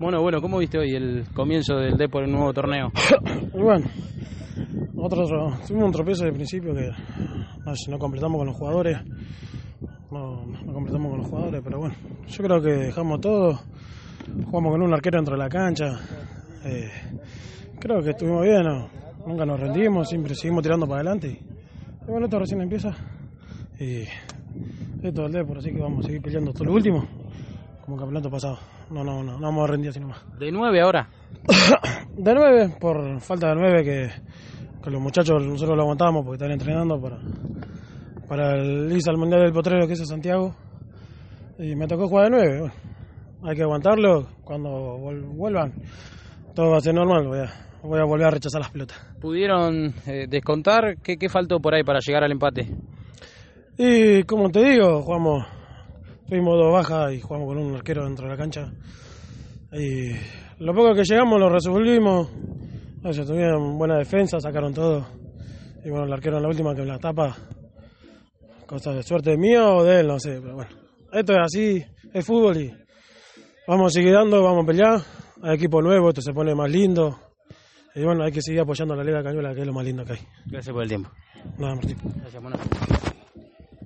Bueno, bueno, ¿cómo viste hoy el comienzo del D por el nuevo torneo? bueno, nosotros tuvimos un tropiezo de principio que no, completamos con los jugadores. No, completamos con los jugadores, pero bueno, yo creo que dejamos todo. Jugamos con un arquero dentro de la cancha. Eh, creo que estuvimos bien, nunca nos rendimos, siempre seguimos tirando para adelante. Y, bueno, esto recién empieza. Y esto es el por así que vamos a seguir peleando hasta lo último, como campeonato pasado. No, no, no, no vamos a rendir así nomás. ¿De nueve ahora? de nueve, por falta de nueve que, que los muchachos nosotros lo aguantamos porque están entrenando para, para el ISA, al Mundial del Potrero que es Santiago. Y me tocó jugar de nueve. Bueno, hay que aguantarlo. Cuando vuelvan, todo va a ser normal. Voy a, voy a volver a rechazar las pelotas. ¿Pudieron eh, descontar? ¿Qué, ¿Qué faltó por ahí para llegar al empate? Y como te digo, jugamos, tuvimos dos bajas y jugamos con un arquero dentro de la cancha. Y lo poco que llegamos lo resolvimos. Ellos tuvieron buena defensa, sacaron todo. Y bueno, el arquero en la última que me la tapa. Cosa de suerte mía o de él, no sé. Pero bueno, esto es así, es fútbol y vamos a seguir dando, vamos a pelear. Hay equipo nuevo, esto se pone más lindo. Y bueno, hay que seguir apoyando a la Liga Cañuela, que es lo más lindo que hay. Gracias por el tiempo. Nada, Martín. Gracias, bueno.